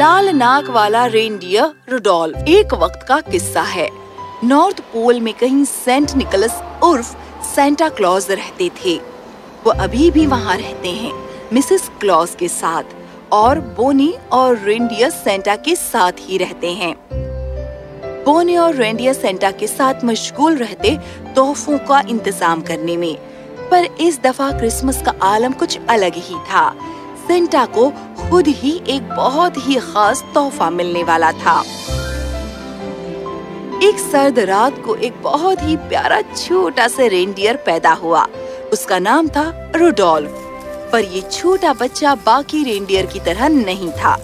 लाल नाक वाला reindeer Rudolf एक वक्त का किस्सा है। नॉर्थ पोल में कहीं सेंट निकलस उर्फ़ सेंटा क्लॉज रहते थे। वो अभी भी वहाँ रहते हैं मिसेस क्लॉज के साथ, और बोनी और रेंडियर सेंटा के साथ ही रहते हैं। बोनी और रेंडियर सेंटा के साथ मशगूल रहते तोहफों का इंतज़ाम करने में, पर इस दफ़ा क्रिसमस का आलम कुछ अलग ही था। सेंटा को खुद ही एक बहुत ही खास तोहफा मिलने वाला था। एक सर्द रात को एक बहुत ही प्यारा छोटा सा रेंडियर पैदा हुआ। उसका नाम था रुडोल्फ पर ये छोटा बच्चा बाकी रेंडियर की तरह नहीं था।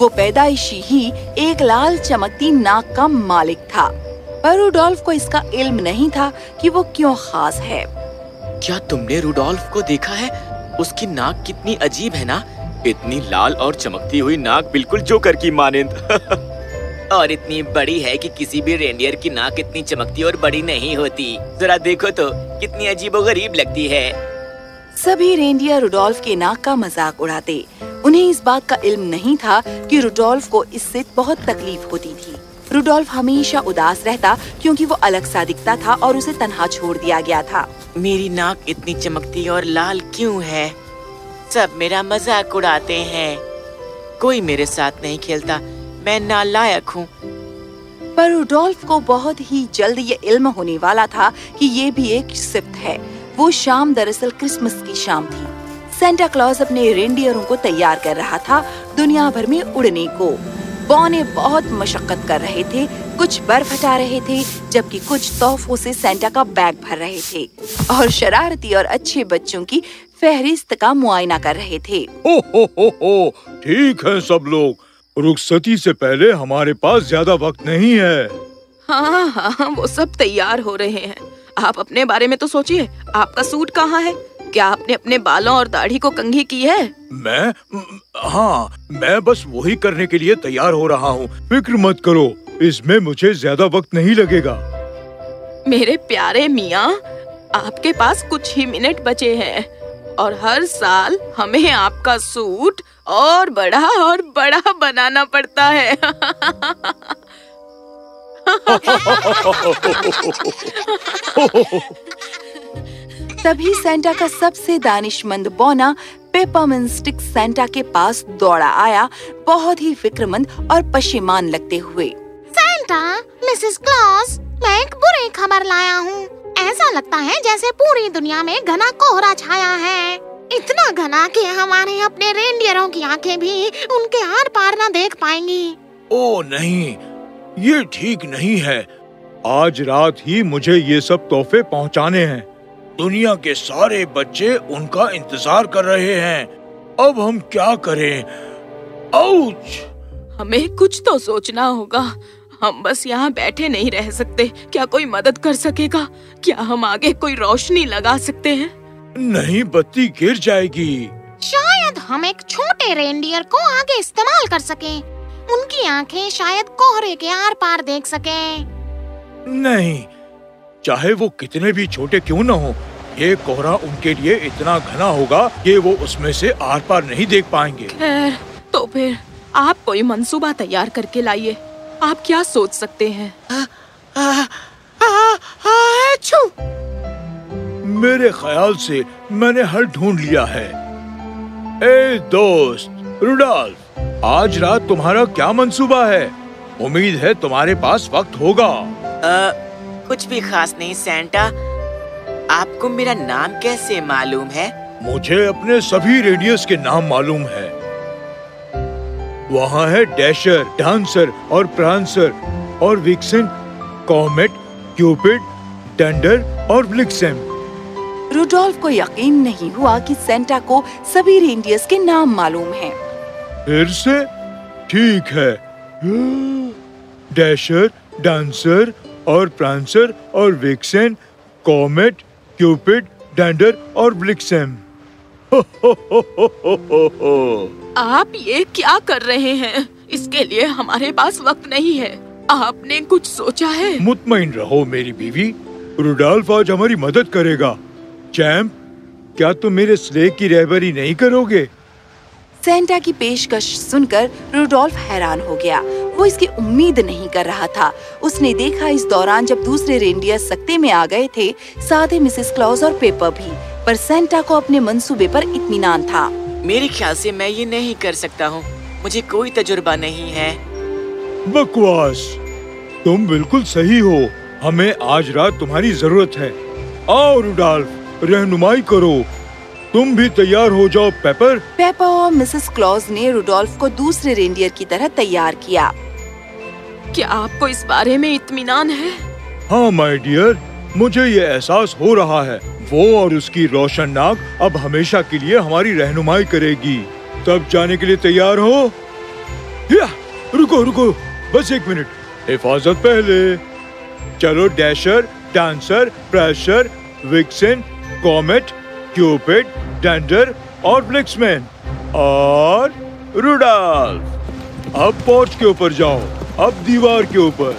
वो पैदाइशी ही एक लाल चमकती नाक का मालिक था। पर रुडोल्फ को इसका इल्म नहीं था कि वो क्यों खास है। क्या तुमने रुडोल्फ को देखा है? उसकी नाक कितनी अजीब है ना? इतनी लाल और चमकती हुई नाक बिल्कुल जोकर की मानिंद। और इतनी बड़ी है कि किसी भी रेंडियर की नाक इतनी चमकती और बड़ी नहीं होती। जरा देखो तो कितनी अजीब और गरीब लगती है। सभी रेंडियर रुडोल्फ के नाक का मज़ाक उड़ाते। उन्हें इस बात का इल्म नहीं था कि रुडोल्फ को इससे बहुत तकलीफ़ होती थी। रुडोल्फ हमेशा उदास रहता क्योंकि वो अलग सा दिखता था और उसे तनहा छोड़ दिया गया था। मेरी नाक इतनी चमकती और लाल क्यों है? सब मेरा मज़ाक उड़ाते हैं। कोई मेरे साथ नहीं खेलता। मैं नालायक हूँ। पर रुडोल्फ को बहुत ही जल्द ये इल्म होने वाला था कि ये भी एक सिफ्त है। वो शाम दरअसल क्रिसमस की शाम थी। सेंटा क्लॉज अपने रेंडियरों को तैयार कर रहा था दुनिया भर में उड़ने को। बौने बहुत मशक्कत कर रहे थे कुछ बर्फ़ हटा रहे थे जबकि कुछ तोहफों से सेंटा का बैग भर रहे थे। और शरारती और अच्छे बच्चों की फहरिस्त का मुआयना कर रहे थे। हो हो हो हो ठीक है सब लोग। रुखसती से पहले हमारे पास ज़्यादा वक्त नहीं है। हाँ हाँ वो सब तैयार हो रहे हैं। आप अपने बारे में तो सोचिए आपका सूट कहाँ है? क्या आपने अपने बालों और दाढ़ी को कंघी की है? मैं हाँ मैं बस वही करने के लिए तैयार हो रहा हूँ। फ़िक्र मत करो इसमें मुझे ज़्यादा वक्त नहीं लगेगा। मेरे प्यारे मियाँ आपके पास कुछ ही मिनट बचे हैं और हर साल हमें आपका सूट और बड़ा और बड़ा बनाना पड़ता है। तभी सेंटा का सबसे दानिशमंद बोना पेपरमिंट स्टिक सेंटा के पास दौड़ा आया बहुत ही फिक्रमंद और पशेमान लगते हुए। सेंटा मिसेस क्लॉस मैं एक बुरी खबर लाया हूँ। ऐसा लगता है जैसे पूरी दुनिया में घना कोहरा छाया है। इतना घना कि हमारे अपने रेंडियरों की आँखें भी उनके आर पार न देख पाएँगी। ओ नहीं ये ठीक नहीं है। आज रात ही मुझे ये सब तोहफे पहुँचाने हैं। दुनिया के सारे बच्चे उनका इंतज़ार कर रहे हैं। अब हम क्या करें? आउच हमें कुछ तो सोचना होगा। हम बस यहाँ बैठे नहीं रह सकते। क्या कोई मदद कर सकेगा? क्या हम आगे कोई रोशनी लगा सकते हैं? नहीं बत्ती गिर जाएगी। शायद हम एक छोटे रेंडियर को आगे इस्तेमाल कर सकें। उनकी आँखें शायद कोहरे के आर पार देख सकें। नहीं चाहे वो कितने भी छोटे क्यों न हो ये कोहरा उनके लिए इतना घना होगा कि वो उसमें से आर पार नहीं देख पाएँगे। खैर तो फिर आप कोई मंसूबा तैयार करके लाइए। आप क्या सोच सकते हैं? आ, आ, आ, मेरे ख्याल से मैंने हल ढूंढ लिया है। ए दोस्त रुडाल्फ आज रात तुम्हारा क्या मंसूबा है? उम्मीद है तुम्हारे पास वक्त होगा। आ, कुछ भी खास नहीं सेंटा आपको मेरा नाम कैसे मालूम है? मुझे अपने सभी रेडियस के नाम मालूम है। वहाँ है डैशर डांसर और प्रांसर और विक्सन कॉमेट क्यूपिड डंडर और ब्लिक्सेम रुडोल्फ को यकीन नहीं हुआ कि सेंटा को सभी रेंडियर्स के नाम मालूम हैं। फिर से? ठीक है। डैशर डांसर और प्रांसर और विक्सन कॉमेट क्यूपिड डैंडर और ब्लिक्सेम आप ये क्या कर रहे हैं? इसके लिए हमारे पास वक्त नहीं है। आपने कुछ सोचा है? मुतमिन रहो मेरी बीवी। रुडाल्फ आज हमारी मदद करेगा। चैम्प क्या तुम मेरे स्लेक की रहबरी नहीं करोगे? सेंटा की पेशकश सुनकर रुडोल्फ हैरान हो गया। वो इसकी उम्मीद नहीं कर रहा था। उसने देखा इस दौरान जब दूसरे रेंडियर सकते में आ गए थे साथ ही मिसेस क्लॉज और पेपर भी। पर सेंटा को अपने मंसूबे पर इत्मीनान था। मेरे ख्याल से मैं ये नहीं कर सकता हूँ। मुझे कोई तजुर्बा नहीं है। बकवास। तुम बिल्कुल सही हो। हमें आज रात तुम्हारी ज़रूरत है। आओ रुडाल्फ रहनुमाई करो। तुम भी तैयार हो जाओ पेपर। पेपर और मिसेस क्लॉज ने रुडोल्फ को दूसरे रेंडियर की तरह तैयार किया। क्या आपको इस बारे में इत्मीनान है? हाँ माय डियर मुझे ये एहसास हो रहा है। वो और उसकी रोशन नाक अब हमेशा के लिए हमारी रहनुमाई करेगी। तब जाने के लिए तैयार हो। या, रुको रुको बस एक मिनट। हिफाजत पहले। चलो Dasher Dancer Prancer Vixen Comet Cupid Donder और ब्लिक्समैन और रुडाल्फ अब पोर्च के ऊपर जाओ, अब दीवार के ऊपर।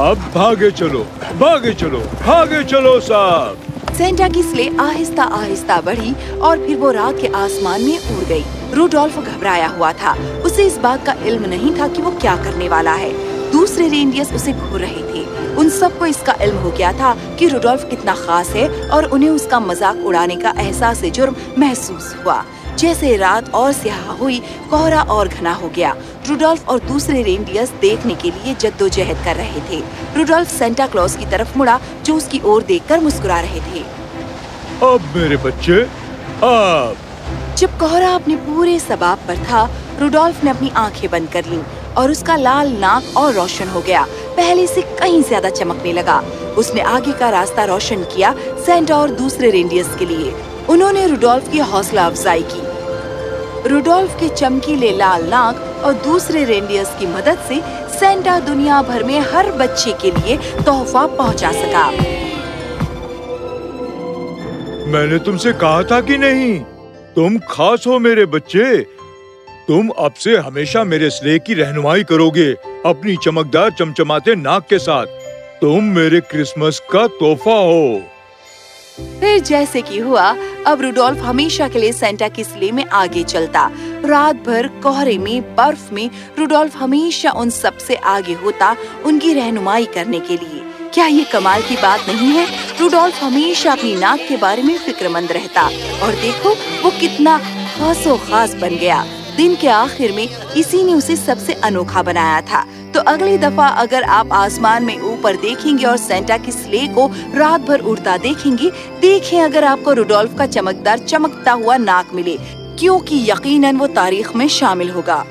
अब भागे चलो भागे चलो भागे चलो साहब। सेंटा की स्ले आहिस्ता आहिस्ता बढ़ी और फिर वो रात के आसमान में उड़ गई। रूडोल्फ घबराया हुआ था। उसे इस बात का इल्म नहीं था कि वो क्या करने वाला है। दूसरे रेंडियस उसे घूर रहे थे। उन सबको इसका इल्म हो गया था कि रुडोल्फ कितना खास है और उन्हें उसका मज़ाक उड़ाने का एहसास जुर्म महसूस हुआ। जैसे रात और स्याह हुई कोहरा और घना हो गया। रुडोल्फ और दूसरे रेंडियर्स देखने के लिए जद्दोजहद कर रहे थे। रुडोल्फ सेंटा क्लॉज की तरफ़ मुड़ा जो उसकी ओर देखकर मुस्कुरा रहे थे। अब मेरे बच्चे अब जब कोहरा अपने पूरे सबाब पर था रुडोल्फ ने अपनी आँखें बंद कर ली और उसका लाल नाक और रोशन हो गया। पहले से कहीं ज़्यादा चमकने लगा। उसने आगे का रास्ता रोशन किया सेंटा और दूसरे रेंडियर्स के लिए। उन्होंने रुडोल्फ की हौसला अफजाई की। रुडोल्फ के चमकीले लाल नाक और दूसरे रेंडियर्स की मदद से सेंटा दुनिया भर में हर बच्चे के लिए तोहफा पहुँचा सका। मैंने तुमसे कहा था कि नहीं? तुम खास हो मेरे बच्चे। तुम अब से हमेशा मेरे स्ले की रहनुमाई करोगे, अपनी चमकदार चमचमाते नाक के साथ। तुम मेरे क्रिसमस का तोहफा हो। फिर जैसे कि हुआ, अब रुडोल्फ हमेशा के लिए सेंटा की स्ले में आगे चलता। रात भर कोहरे में, बर्फ़ में रुडोल्फ हमेशा उन सबसे आगे होता, उनकी रहनुमाई करने के लिए। क्या ये कमाल की बात नहीं है? रुडोल्फ हमेशा अपनी नाक के बारे में फिक्रमंद रहता, और देखो, वो कितना खासो खास बन गया। दिन के आखिर में इसी ने उसे सबसे अनोखा बनाया था। तो अगली दफ़ा अगर आप आसमान में ऊपर देखेंगे और सेंटा की स्ले को रात भर उड़ता देखेंगे, देखें अगर आपको रुडोल्फ का चमकदार, चमकता हुआ नाक मिले, क्योंकि यकीनन वो तारीख में शामिल होगा।